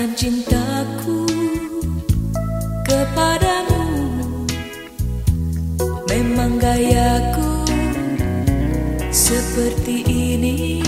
akan cintaku kepadamu. Memang gayaku seperti ini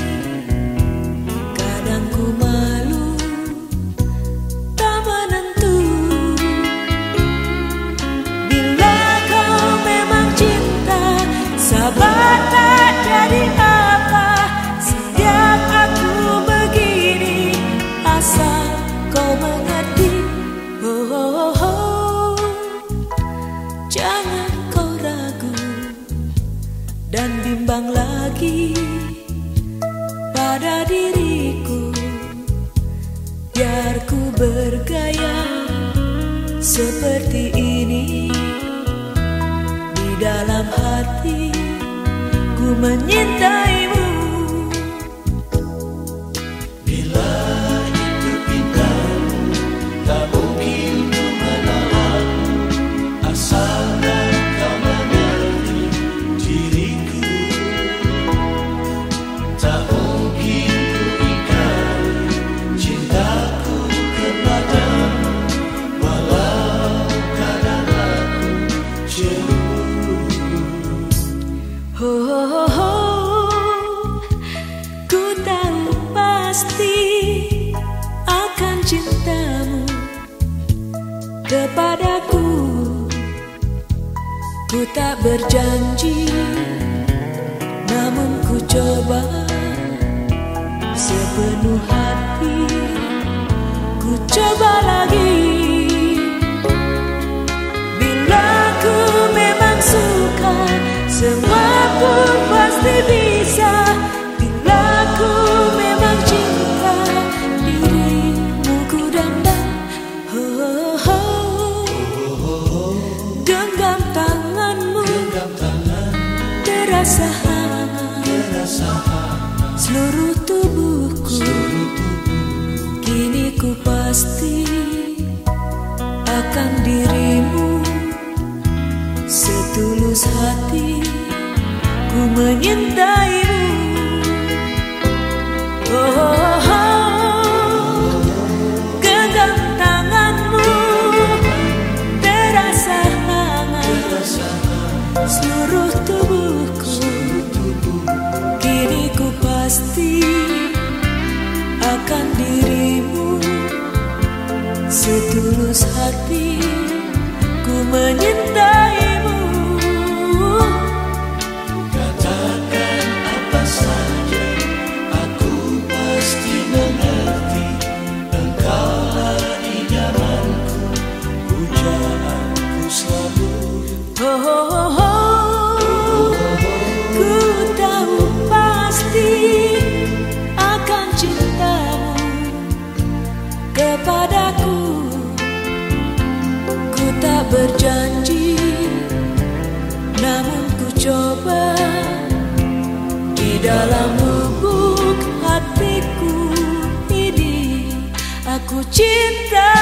dan bimbang lagi pada diriku. Biar ku bergaya seperti ini. Di dalam hati ku menyintaimu kepadaku. Ku tak berjanji, namun ku coba sepenuh hati. Ku coba Seluruh tubuhku, kini ku pasti akan dirimu. Setulus hati ku menyintaimu. Oh. Hati ku menyintaimu berjanji Namun ku coba Di dalam lubuk hatiku ini. Aku cinta